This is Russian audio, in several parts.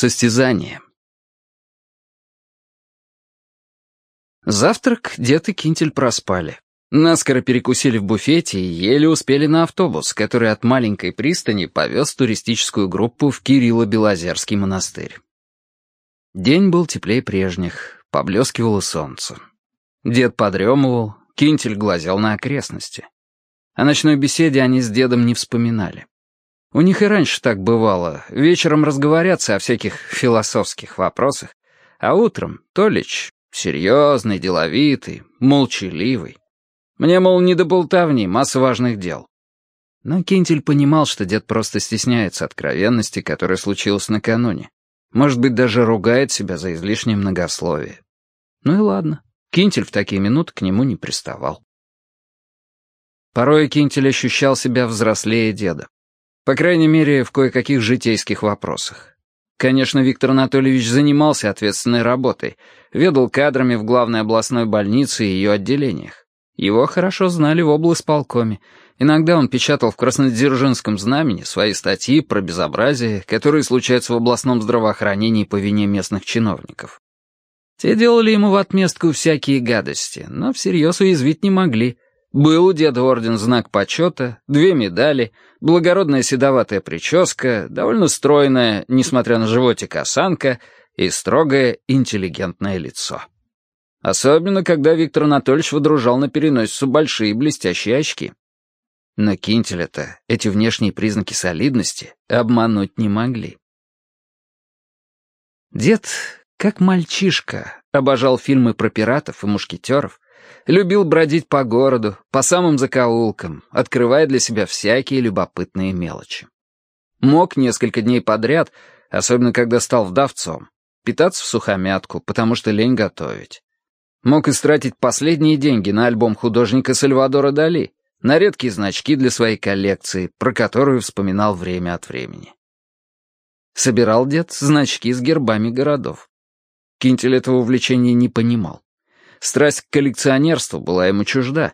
Состязание. Завтрак дед и Кинтель проспали. Наскоро перекусили в буфете и еле успели на автобус, который от маленькой пристани повез туристическую группу в Кирилло-Белозерский монастырь. День был теплее прежних, поблескивало солнце. Дед подремывал, Кинтель глазел на окрестности. О ночной беседе они с дедом не вспоминали. У них и раньше так бывало. Вечером разговорятся о всяких философских вопросах, а утром Толич серьезный, деловитый, молчаливый. Мне, мол, не до болтовни, масса важных дел. Но Кинтель понимал, что дед просто стесняется откровенности, которая случилась накануне. Может быть, даже ругает себя за излишнее многословие. Ну и ладно. Кинтель в такие минуты к нему не приставал. Порой Кинтель ощущал себя взрослее деда. По крайней мере, в кое-каких житейских вопросах. Конечно, Виктор Анатольевич занимался ответственной работой, ведал кадрами в главной областной больнице и ее отделениях. Его хорошо знали в облсполкоме. Иногда он печатал в Краснодзержинском знамени свои статьи про безобразие, которые случаются в областном здравоохранении по вине местных чиновников. Те делали ему в отместку всякие гадости, но всерьез уязвить не могли — был у деда орден знак почета, две медали, благородная седоватая прическа, довольно стройная, несмотря на животик, осанка и строгое интеллигентное лицо. Особенно, когда Виктор Анатольевич водружал на переносицу большие блестящие очки. Но Кинтеля-то эти внешние признаки солидности обмануть не могли. Дед, как мальчишка, обожал фильмы про пиратов и мушкетеров, Любил бродить по городу, по самым закоулкам, открывая для себя всякие любопытные мелочи. Мог несколько дней подряд, особенно когда стал вдовцом, питаться в сухомятку, потому что лень готовить. Мог истратить последние деньги на альбом художника Сальвадора Дали, на редкие значки для своей коллекции, про которую вспоминал время от времени. Собирал дед значки с гербами городов. Кинтель этого увлечения не понимал. Страсть к коллекционерству была ему чужда.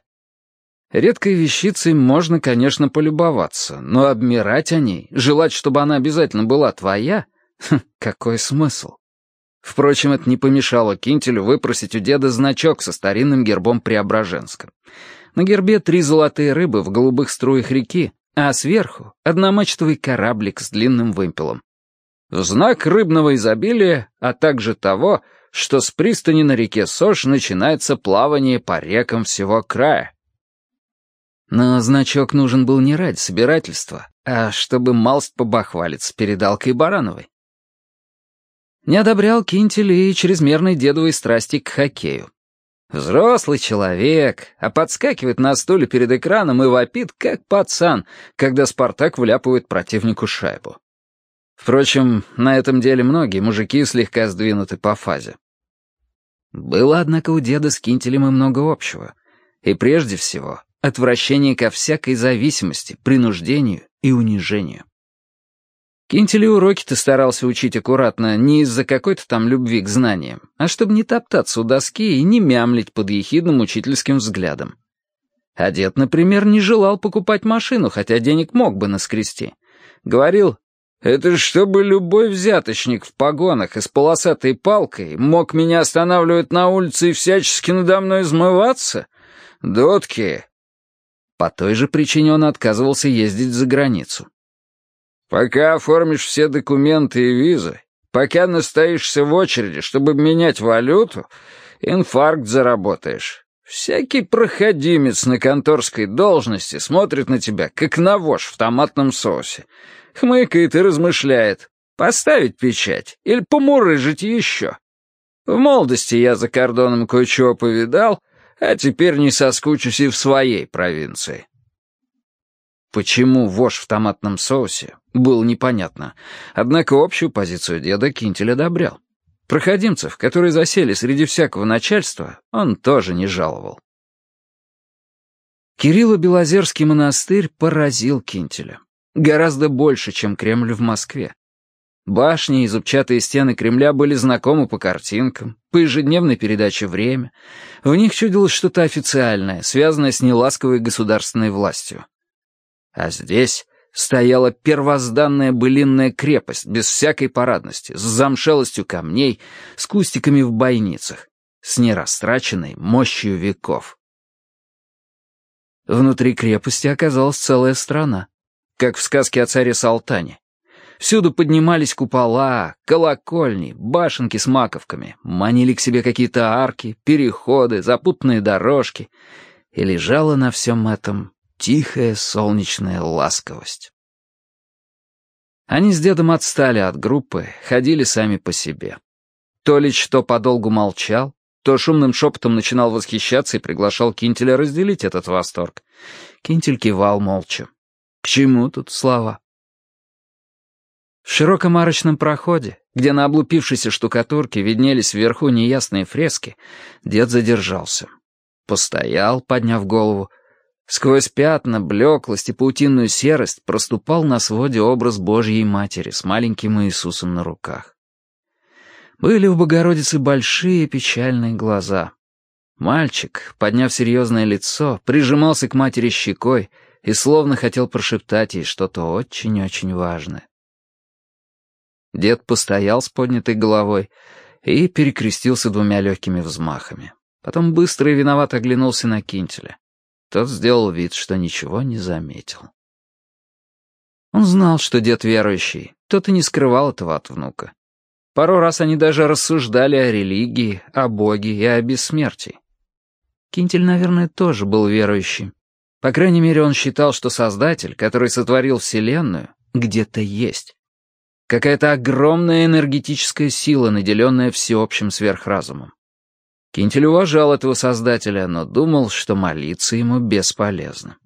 Редкой вещицей можно, конечно, полюбоваться, но обмирать о ней, желать, чтобы она обязательно была твоя, хм, какой смысл? Впрочем, это не помешало Кинтелю выпросить у деда значок со старинным гербом Преображенска. На гербе три золотые рыбы в голубых струях реки, а сверху — одномачтовый кораблик с длинным вымпелом. Знак рыбного изобилия, а также того, что с пристани на реке Сош начинается плавание по рекам всего края. Но значок нужен был не ради собирательства, а чтобы малость побахвалиться перед Алкой Барановой. Не одобрял Кинтель и чрезмерной дедовой страсти к хоккею. Взрослый человек, а подскакивает на стуле перед экраном и вопит, как пацан, когда «Спартак» вляпывает противнику шайбу. Впрочем, на этом деле многие мужики слегка сдвинуты по фазе. Было, однако, у деда с Кинтелем и много общего. И прежде всего, отвращение ко всякой зависимости, принуждению и унижению. Кинтель уроки-то старался учить аккуратно не из-за какой-то там любви к знаниям, а чтобы не топтаться у доски и не мямлить под ехидным учительским взглядом. А дед, например, не желал покупать машину, хотя денег мог бы наскрести. Говорил, это чтобы любой взяточник в погонах и с полосатой палкой мог меня останавливать на улице и всячески надо мной измываться? Дотки!» По той же причине он отказывался ездить за границу. «Пока оформишь все документы и визы, пока настоишься в очереди, чтобы менять валюту, инфаркт заработаешь. Всякий проходимец на конторской должности смотрит на тебя, как на вож в томатном соусе хмыкает и размышляет, поставить печать или помурыжить еще. В молодости я за кордоном кое-чего повидал, а теперь не соскучусь и в своей провинции. Почему вож в томатном соусе, было непонятно, однако общую позицию деда Кинтель одобрял. Проходимцев, которые засели среди всякого начальства, он тоже не жаловал. Кирилло-Белозерский монастырь поразил Кинтеля. Гораздо больше, чем Кремль в Москве. Башни и зубчатые стены Кремля были знакомы по картинкам, по ежедневной передаче «Время». В них чудилось что-то официальное, связанное с неласковой государственной властью. А здесь стояла первозданная былинная крепость, без всякой парадности, с замшелостью камней, с кустиками в бойницах, с нерастраченной мощью веков. Внутри крепости оказалась целая страна, как в сказке о царе Салтане. Всюду поднимались купола, колокольни, башенки с маковками, манили к себе какие-то арки, переходы, запутанные дорожки, и лежала на всем этом тихая солнечная ласковость. Они с дедом отстали от группы, ходили сами по себе. Толич то подолгу молчал, то шумным шепотом начинал восхищаться и приглашал Кинтеля разделить этот восторг. Кинтель кивал молча. К чему тут слова? В широком арочном проходе, где на облупившейся штукатурке виднелись вверху неясные фрески, дед задержался. Постоял, подняв голову, Сквозь пятна, блеклость и паутинную серость проступал на своде образ Божьей Матери с маленьким Иисусом на руках. Были у Богородицы большие печальные глаза. Мальчик, подняв серьезное лицо, прижимался к матери щекой и словно хотел прошептать ей что-то очень-очень важное. Дед постоял с поднятой головой и перекрестился двумя легкими взмахами. Потом быстро и виновато оглянулся на Кинтеля. Тот сделал вид, что ничего не заметил. Он знал, что дед верующий, тот и не скрывал этого от внука. Пару раз они даже рассуждали о религии, о Боге и о бессмертии. Кинтель, наверное, тоже был верующим. По крайней мере, он считал, что Создатель, который сотворил Вселенную, где-то есть. Какая-то огромная энергетическая сила, наделенная всеобщим сверхразумом. Кинтель уважал этого создателя, но думал, что молиться ему бесполезно.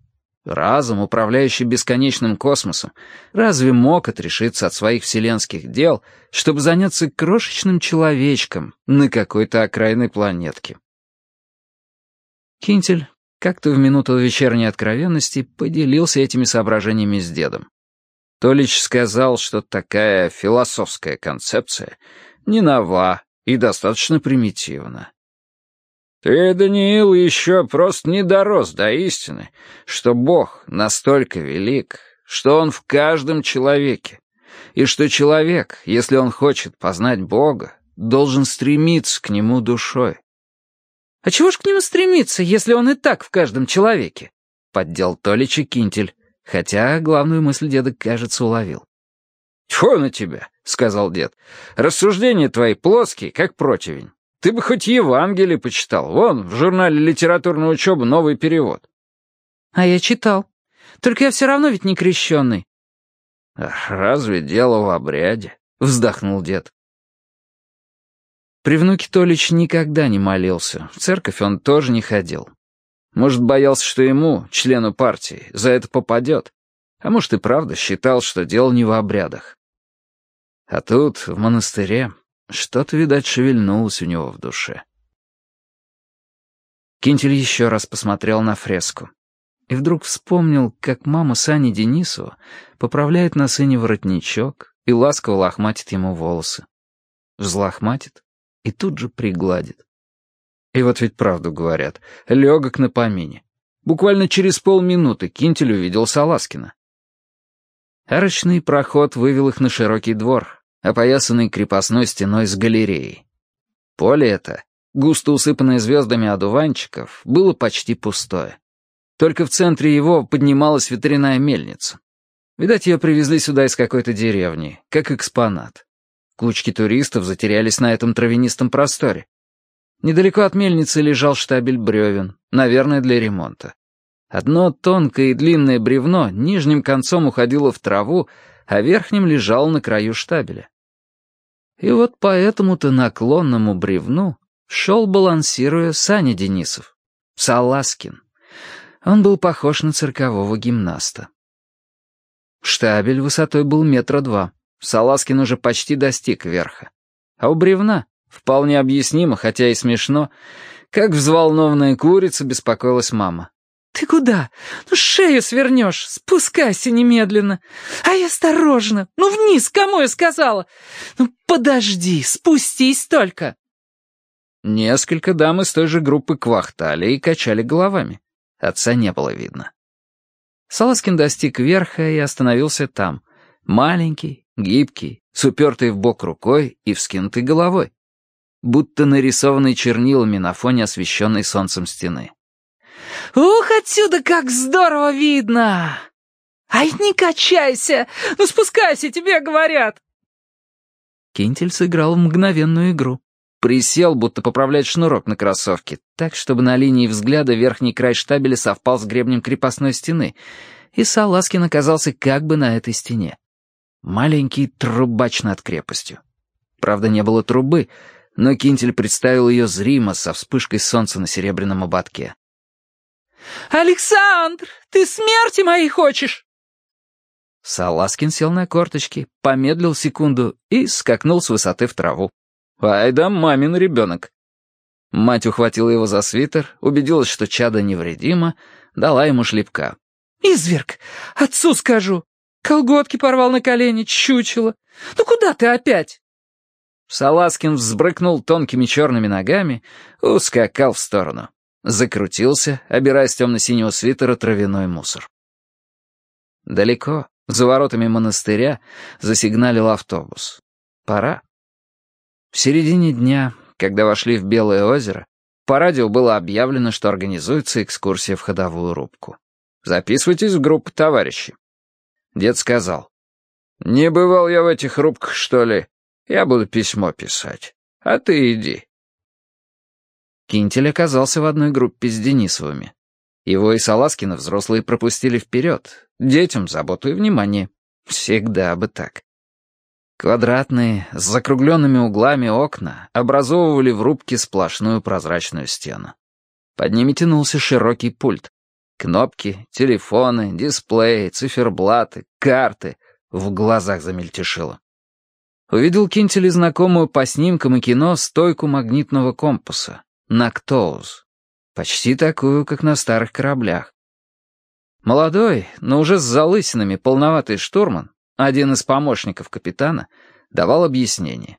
Разум, управляющий бесконечным космосом, разве мог отрешиться от своих вселенских дел, чтобы заняться крошечным человечком на какой-то окраинной планетке? Кинтель как-то в минуту вечерней откровенности поделился этими соображениями с дедом. Толич сказал, что такая философская концепция не нова и достаточно примитивна. Ты, Даниил, еще просто не дорос до истины, что Бог настолько велик, что Он в каждом человеке, и что человек, если он хочет познать Бога, должен стремиться к Нему душой. «А чего ж к Нему стремиться, если Он и так в каждом человеке?» — поддел Толич и Кинтель, хотя главную мысль деда, кажется, уловил. «Тьфу на тебя!» — сказал дед. «Рассуждения твои плоские, как противень. Ты бы хоть Евангелие почитал. Вон, в журнале «Литературная учеба» новый перевод. А я читал. Только я все равно ведь не крещенный. «Разве дело в обряде?» — вздохнул дед. При внуке Толич никогда не молился, в церковь он тоже не ходил. Может, боялся, что ему, члену партии, за это попадет. А может, и правда считал, что дело не в обрядах. А тут, в монастыре, что-то, видать, шевельнулось у него в душе. Кинтель еще раз посмотрел на фреску. И вдруг вспомнил, как мама Сани Денисова поправляет на сыне воротничок и ласково лохматит ему волосы. Взлохматит и тут же пригладит. И вот ведь правду говорят, легок на помине. Буквально через полминуты Кинтель увидел Саласкина. Арочный проход вывел их на широкий двор, опоясанный крепостной стеной с галереей. Поле это, густо усыпанное звездами одуванчиков, было почти пустое. Только в центре его поднималась ветряная мельница. Видать, ее привезли сюда из какой-то деревни, как экспонат. Кучки туристов затерялись на этом травянистом просторе. Недалеко от мельницы лежал штабель бревен, наверное, для ремонта. Одно тонкое и длинное бревно нижним концом уходило в траву, а верхним лежал на краю штабеля. И вот по этому-то наклонному бревну шел, балансируя, Саня Денисов. Саласкин. Он был похож на циркового гимнаста. Штабель высотой был метра два. Саласкин уже почти достиг верха. А у бревна, вполне объяснимо, хотя и смешно, как взволнованная курица беспокоилась мама. «Ты куда? Ну, шею свернешь. Спускайся немедленно. Ай, осторожно. Ну, вниз, кому я сказала? Ну, подожди, спустись только». Несколько дам из той же группы квахтали и качали головами. Отца не было видно. Саласкин достиг верха и остановился там. Маленький, гибкий, с упертой в бок рукой и вскинутой головой. Будто нарисованный чернилами на фоне освещенной солнцем стены. «Ух, отсюда как здорово видно! Ай, не качайся! Ну спускайся, тебе говорят!» Кинтель сыграл в мгновенную игру. Присел, будто поправлять шнурок на кроссовке, так, чтобы на линии взгляда верхний край штабеля совпал с гребнем крепостной стены, и Саласкин оказался как бы на этой стене. Маленький трубач над крепостью. Правда, не было трубы, но Кинтель представил ее зримо со вспышкой солнца на серебряном ободке. «Александр, ты смерти моей хочешь?» Саласкин сел на корточки, помедлил секунду и скакнул с высоты в траву. «Ай да мамин ребенок!» Мать ухватила его за свитер, убедилась, что чадо невредимо, дала ему шлепка. «Изверг! Отцу скажу! Колготки порвал на колени, чучело! Ну куда ты опять?» Саласкин взбрыкнул тонкими черными ногами, ускакал в сторону. Закрутился, обирая с темно-синего свитера травяной мусор. Далеко, за воротами монастыря, засигналил автобус. Пора. В середине дня, когда вошли в Белое озеро, по радио было объявлено, что организуется экскурсия в ходовую рубку. «Записывайтесь в группу, товарищи». Дед сказал, «Не бывал я в этих рубках, что ли? Я буду письмо писать. А ты иди». Кинтель оказался в одной группе с Денисовыми. Его и Саласкина взрослые пропустили вперед. Детям заботу и внимание. Всегда бы так. Квадратные, с закругленными углами окна образовывали в рубке сплошную прозрачную стену. Под ними тянулся широкий пульт. Кнопки, телефоны, дисплеи, циферблаты, карты. В глазах замельтешило. Увидел Кинтели знакомую по снимкам и кино стойку магнитного компаса. Нактоуз. Почти такую, как на старых кораблях. Молодой, но уже с залысинами полноватый штурман один из помощников капитана давал объяснение.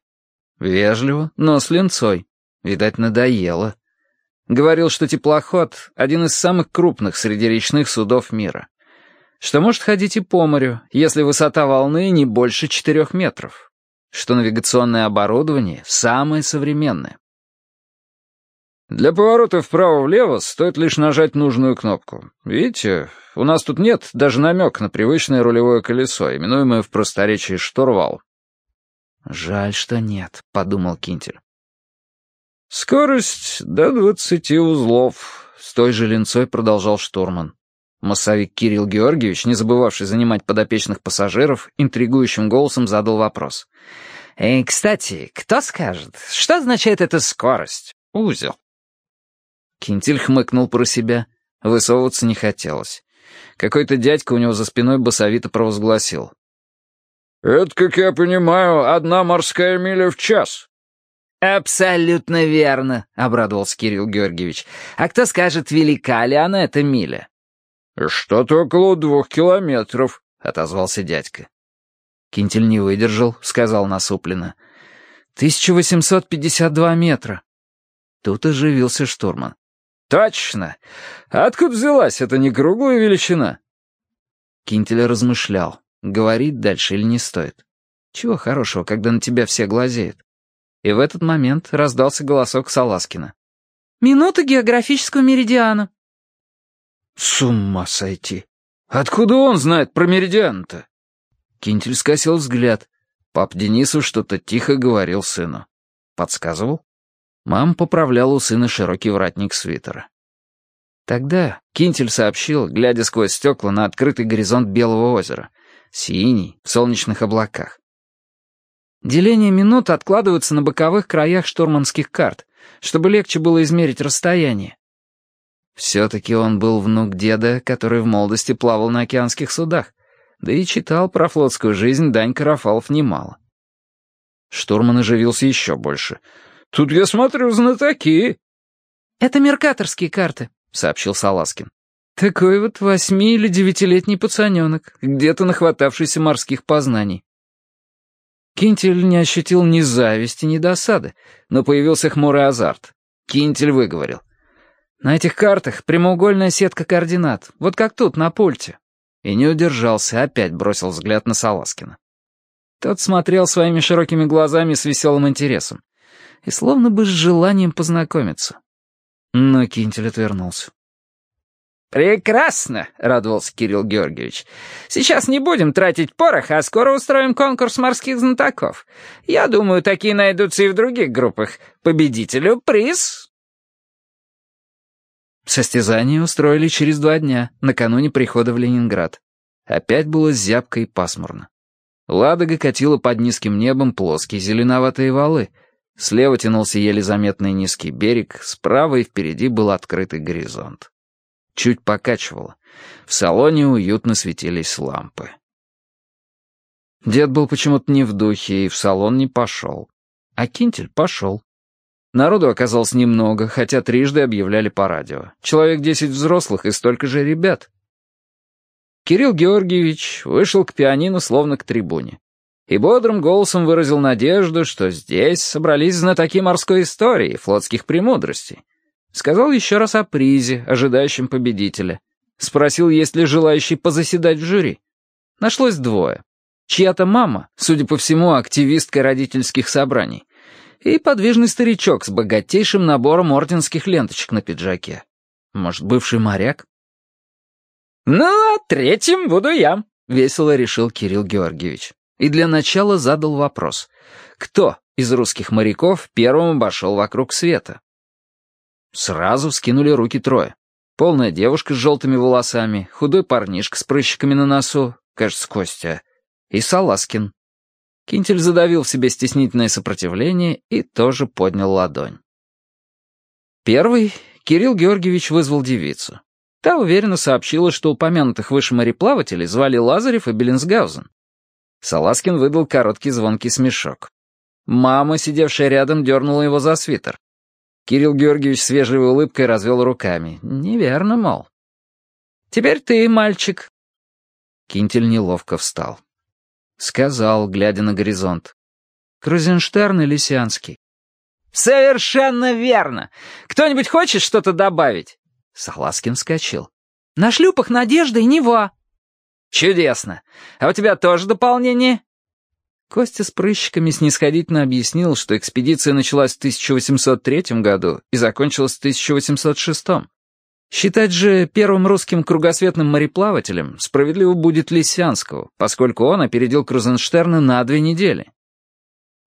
Вежливо, но с линцой. Видать, надоело. Говорил, что теплоход — один из самых крупных среди речных судов мира. Что может ходить и по морю, если высота волны не больше четырех метров. Что навигационное оборудование самое современное. Для поворота вправо-влево стоит лишь нажать нужную кнопку. Видите, у нас тут нет даже намека на привычное рулевое колесо, именуемое в просторечии штурвал. «Жаль, что нет», — подумал Кинтель. «Скорость до двадцати узлов», — с той же линцой продолжал штурман. Массовик Кирилл Георгиевич, не забывавший занимать подопечных пассажиров, интригующим голосом задал вопрос. «Э, «Кстати, кто скажет, что означает эта скорость? Узел». Кинтель хмыкнул про себя. Высовываться не хотелось. Какой-то дядька у него за спиной басовито провозгласил. «Это, как я понимаю, одна морская миля в час». «Абсолютно верно», — обрадовался Кирилл Георгиевич. «А кто скажет, велика ли она, эта миля?» «Что-то около двух километров», — отозвался дядька. Кинтель не выдержал, сказал насупленно. «1852 метра». Тут оживился штурман. «Точно! Откуда взялась эта некруглая величина?» Кинтель размышлял, говорить дальше или не стоит. Чего хорошего, когда на тебя все глазеют? И в этот момент раздался голосок Саласкина. «Минута географического меридиана». «С ума сойти! Откуда он знает про меридиан-то?» Кинтель скосил взгляд. Пап Денису что-то тихо говорил сыну. Подсказывал? Мам поправляла у сына широкий воротник свитера. Тогда Кинтель сообщил, глядя сквозь стекла на открытый горизонт Белого озера, синий, в солнечных облаках. Деление минут откладываются на боковых краях штурманских карт, чтобы легче было измерить расстояние. Все-таки он был внук деда, который в молодости плавал на океанских судах, да и читал про флотскую жизнь Данька Рафалов немало. Штурман оживился еще больше — Тут, я смотрю, знатоки». «Это меркаторские карты», — сообщил Саласкин. «Такой вот восьми- или девятилетний пацаненок, где-то нахватавшийся морских познаний». Кинтель не ощутил ни зависти, ни досады, но появился хмурый азарт. Кинтель выговорил. «На этих картах прямоугольная сетка координат, вот как тут, на пульте. И не удержался, опять бросил взгляд на Саласкина. Тот смотрел своими широкими глазами с веселым интересом и словно бы с желанием познакомиться. Но Кинтель отвернулся. «Прекрасно!» — радовался Кирилл Георгиевич. «Сейчас не будем тратить порох, а скоро устроим конкурс морских знатоков. Я думаю, такие найдутся и в других группах. Победителю приз!» Состязание устроили через два дня, накануне прихода в Ленинград. Опять было зябко и пасмурно. Ладога катила под низким небом плоские зеленоватые валы. Слева тянулся еле заметный низкий берег, справа и впереди был открытый горизонт чуть покачивало. В салоне уютно светились лампы. Дед был почему-то не в духе и в салон не пошел. А Кинтель пошел. Народу оказалось немного, хотя трижды объявляли по радио. Человек десять взрослых и столько же ребят. Кирилл Георгиевич вышел к пианино словно к трибуне. И бодрым голосом выразил надежду, что здесь собрались знатоки морской истории флотских премудростей. Сказал еще раз о призе, ожидающем победителя. Спросил, есть ли желающий позаседать в жюри. Нашлось двое. Чья-то мама, судя по всему, активистка родительских собраний. И подвижный старичок с богатейшим набором орденских ленточек на пиджаке. Может, бывший моряк? «Ну, а третьим буду я», — весело решил Кирилл Георгиевич. И для начала задал вопрос. Кто из русских моряков первым обошел вокруг света? Сразу скинули руки трое. Полная девушка с желтыми волосами, худой парнишка с прыщиками на носу, кажется, Костя, и Саласкин. Кинтель задавил в себе стеснительное сопротивление и тоже поднял ладонь. Первый Кирилл Георгиевич вызвал девицу. Та уверенно сообщила, что упомянутых выше мореплавателей звали Лазарев и Беллинсгаузен. Саласкин выдал короткий звонкий смешок. Мама, сидевшая рядом, дернула его за свитер. Кирилл Георгиевич с вежливой улыбкой развел руками. «Неверно, мол». «Теперь ты, мальчик». Кинтель неловко встал. Сказал, глядя на горизонт. «Крузенштерн и Лисянский». «Совершенно верно! Кто-нибудь хочет что-то добавить?» Саласкин вскочил. «На шлюпах Надежда и Нева». «Чудесно! А у тебя тоже дополнение?» Костя с прыщиками снисходительно объяснил, что экспедиция началась в 1803 году и закончилась в 1806. Считать же первым русским кругосветным мореплавателем справедливо будет Лисянского, поскольку он опередил Крузенштерна на две недели.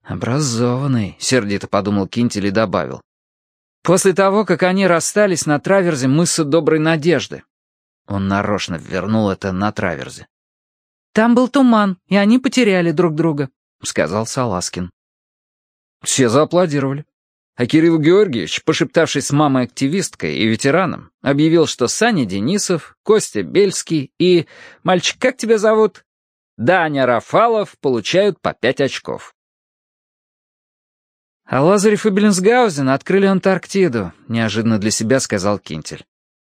«Образованный», — сердито подумал Кинтель и добавил. «После того, как они расстались на траверзе мыса Доброй Надежды». Он нарочно вернул это на траверзе. «Там был туман, и они потеряли друг друга», — сказал Саласкин. Все зааплодировали. А Кирилл Георгиевич, пошептавшись с мамой-активисткой и ветераном, объявил, что Саня Денисов, Костя Бельский и... Мальчик, как тебя зовут? Даня Рафалов получают по пять очков. «А Лазарев и Беллинсгаузен открыли Антарктиду», — неожиданно для себя сказал Кинтель.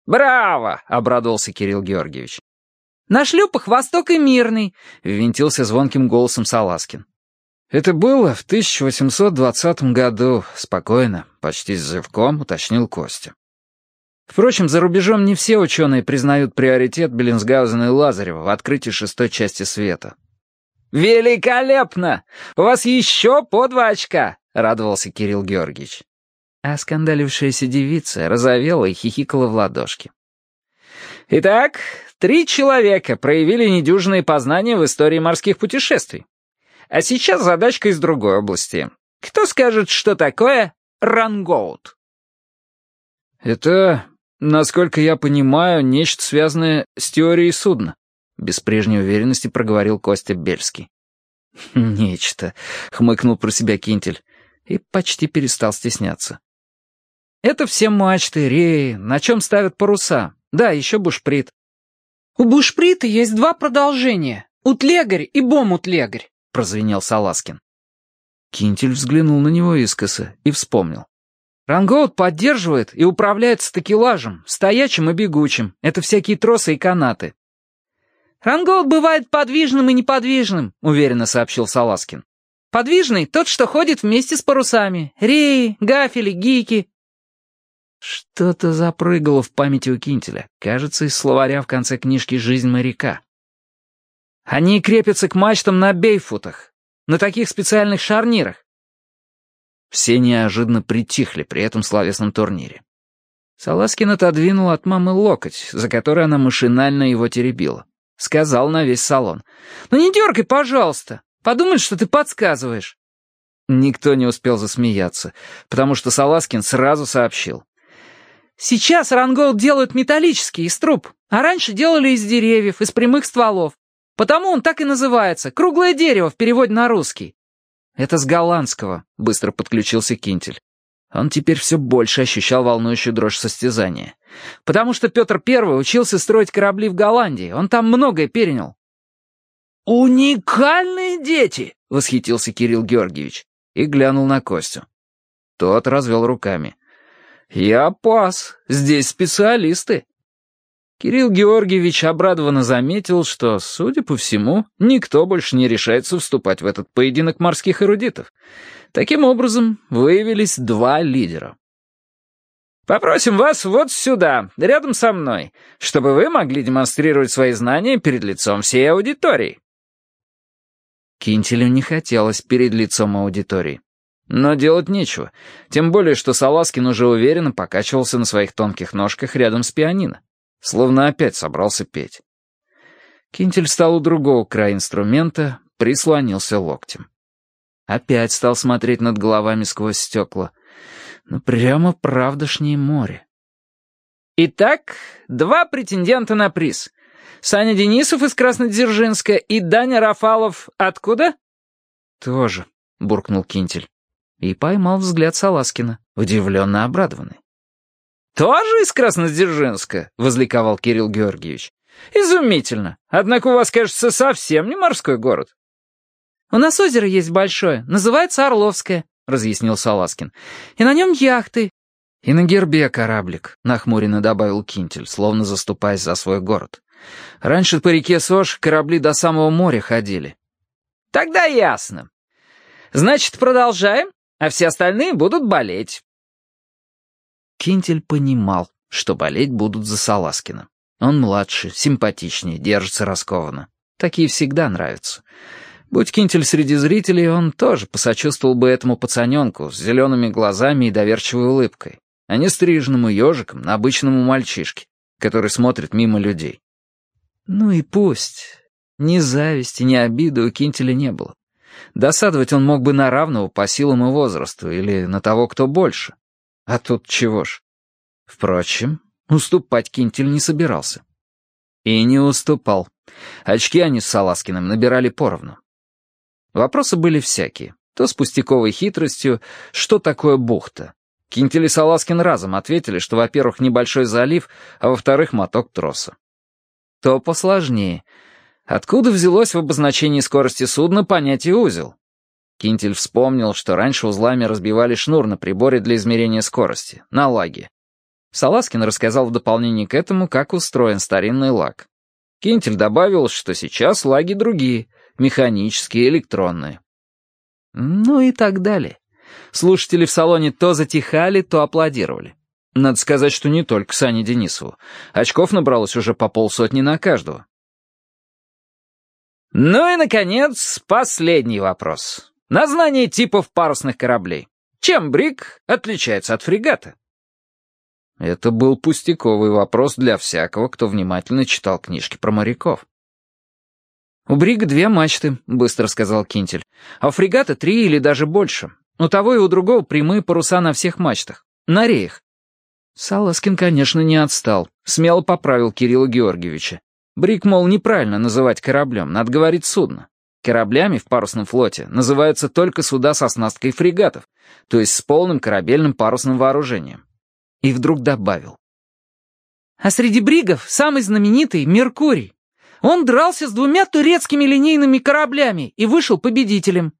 «Браво!» — обрадовался Кирилл Георгиевич. На шлюпах «Восток» и «Мирный», — ввинтился звонким голосом Саласкин. «Это было в 1820 году, спокойно, почти с зевком», — уточнил Костя. Впрочем, за рубежом не все ученые признают приоритет Беллинсгаузена и Лазарева в открытии шестой части света. «Великолепно! У вас еще по два очка!» — радовался Кирилл Георгиевич. А скандалившаяся девица розовела и хихикала в ладошки. «Итак, Три человека проявили недюжные познания в истории морских путешествий. А сейчас задачка из другой области. Кто скажет, что такое рангоут? Это, насколько я понимаю, нечто связанное с теорией судна, без прежней уверенности проговорил Костя Бельский. «Нечто», — хмыкнул про себя Кинтель и почти перестал стесняться. «Это все мачты, реи, на чем ставят паруса. Да, еще бушприт. «У бушприта есть два продолжения — утлегарь и бом-утлегарь», — прозвенел Саласкин. Кинтель взглянул на него искоса и вспомнил. «Рангоут поддерживает и управляется такелажем, стоячим и бегучим. Это всякие тросы и канаты». «Рангоут бывает подвижным и неподвижным», — уверенно сообщил Саласкин. «Подвижный — тот, что ходит вместе с парусами. Реи, гафели, гики. Что-то запрыгало в памяти у Кинтеля, кажется, из словаря в конце книжки «Жизнь моряка». Они крепятся к мачтам на бейфутах, на таких специальных шарнирах. Все неожиданно притихли при этом словесном турнире. Саласкин отодвинул от мамы локоть, за который она машинально его теребила. Сказал на весь салон. «Ну не дергай, пожалуйста. Подумай, что ты подсказываешь». Никто не успел засмеяться, потому что Саласкин сразу сообщил. «Сейчас рангол делают металлический, из труб, а раньше делали из деревьев, из прямых стволов. Потому он так и называется. Круглое дерево в переводе на русский». «Это с голландского», — быстро подключился Кинтель. Он теперь все больше ощущал волнующую дрожь состязания. «Потому что Петр Первый учился строить корабли в Голландии. Он там многое перенял». «Уникальные дети!» — восхитился Кирилл Георгиевич и глянул на Костю. Тот развел руками. «Я пас. Здесь специалисты». Кирилл Георгиевич обрадованно заметил, что, судя по всему, никто больше не решается вступать в этот поединок морских эрудитов. Таким образом, выявились два лидера. «Попросим вас вот сюда, рядом со мной, чтобы вы могли демонстрировать свои знания перед лицом всей аудитории». Кинтелю не хотелось перед лицом аудитории. Но делать нечего, тем более, что Саласкин уже уверенно покачивался на своих тонких ножках рядом с пианино, словно опять собрался петь. Кинтель стал у другого края инструмента, прислонился локтем. Опять стал смотреть над головами сквозь стекла. Ну, прямо правдошнее море. Итак, два претендента на приз. Саня Денисов из Краснодзержинска и Даня Рафалов откуда? Тоже, буркнул Кинтель. И поймал взгляд Саласкина, удивленно обрадованный. «Тоже из Краснодзержинска?» — возликовал Кирилл Георгиевич. «Изумительно. Однако у вас, кажется, совсем не морской город». «У нас озеро есть большое, называется Орловское», — разъяснил Саласкин. «И на нем яхты». «И на гербе кораблик», — нахмуренно добавил Кинтель, словно заступаясь за свой город. «Раньше по реке Сош корабли до самого моря ходили». «Тогда ясно. Значит, продолжаем, а все остальные будут болеть». Кинтель понимал, что болеть будут за Саласкина. Он младше, симпатичнее, держится раскованно. Такие всегда нравятся. Будь Кинтель среди зрителей, он тоже посочувствовал бы этому пацаненку с зелеными глазами и доверчивой улыбкой, а не стриженному ежиком на обычному мальчишке, который смотрит мимо людей. Ну и пусть. Ни зависти, ни обиды у Кинтеля не было. Досадовать он мог бы на равного по силам и возрасту или на того, кто больше. А тут чего ж. Впрочем, уступать Кинтель не собирался. И не уступал. Очки они с Саласкиным набирали поровну. Вопросы были всякие. То с пустяковой хитростью, что такое бухта. Кинтель и Саласкин разом ответили, что, во-первых, небольшой залив, а во-вторых, моток троса. То посложнее. Откуда взялось в обозначении скорости судна понятие «узел»? Кинтель вспомнил, что раньше узлами разбивали шнур на приборе для измерения скорости, на лаге. Саласкин рассказал в дополнение к этому, как устроен старинный лаг. Кинтель добавил, что сейчас лаги другие — механические, электронные. Ну и так далее. Слушатели в салоне то затихали, то аплодировали. Надо сказать, что не только Сане Денисову. Очков набралось уже по полсотни на каждого. Ну и, наконец, последний вопрос. Название типов парусных кораблей. Чем брик отличается от фрегата? Это был пустяковый вопрос для всякого, кто внимательно читал книжки про моряков. «У Брига две мачты», — быстро сказал Кинтель. «А у фрегата три или даже больше. У того и у другого прямые паруса на всех мачтах. На реях». Саласкин, конечно, не отстал. Смело поправил Кирилла Георгиевича. Бриг, мол, неправильно называть кораблем, надо говорить судно. Кораблями в парусном флоте называются только суда с оснасткой фрегатов, то есть с полным корабельным парусным вооружением. И вдруг добавил. А среди бригов самый знаменитый — Меркурий. Он дрался с двумя турецкими линейными кораблями и вышел победителем».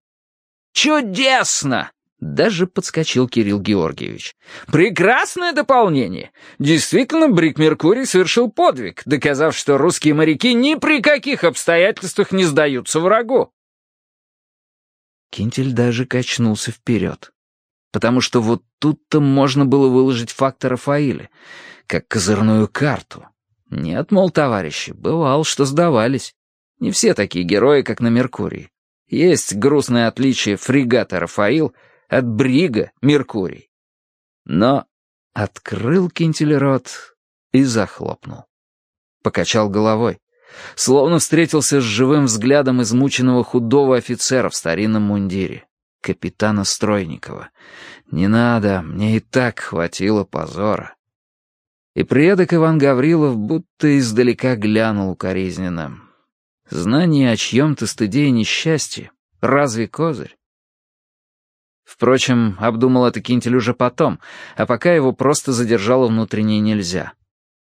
«Чудесно!» Даже подскочил Кирилл Георгиевич. «Прекрасное дополнение! Действительно, Брик Меркурий совершил подвиг, доказав, что русские моряки ни при каких обстоятельствах не сдаются врагу». Кинтель даже качнулся вперед. Потому что вот тут-то можно было выложить факты Рафаэля, как козырную карту. Нет, мол, товарищи, бывал, что сдавались. Не все такие герои, как на Меркурии. Есть грустное отличие фрегата «Рафаил» от брига «Меркурий». Но открыл кинтель рот и захлопнул. Покачал головой. Словно встретился с живым взглядом измученного худого офицера в старинном мундире. Капитана Стройникова. «Не надо, мне и так хватило позора». И предок Иван Гаврилов будто издалека глянул укоризненно. Знание о чьем-то стыде и несчастье — разве козырь? Впрочем, обдумал это Кинтель уже потом, а пока его просто задержало внутреннее нельзя.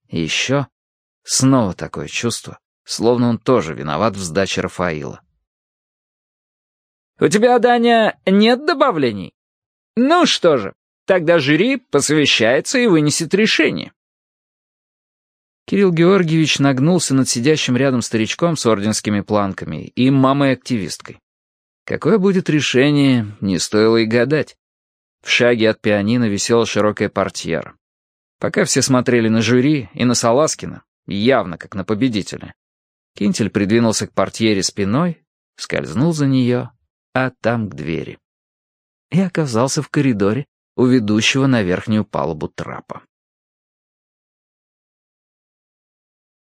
И еще снова такое чувство, словно он тоже виноват в сдаче Рафаила. «У тебя, Даня, нет добавлений? Ну что же, тогда жюри посовещается и вынесет решение». Кирилл Георгиевич нагнулся над сидящим рядом старичком с орденскими планками и мамой-активисткой. Какое будет решение, не стоило и гадать. В шаге от пианино висела широкая портьера. Пока все смотрели на жюри и на Саласкина, явно как на победителя, Кинтель придвинулся к портьере спиной, скользнул за нее, а там к двери. И оказался в коридоре у ведущего на верхнюю палубу трапа.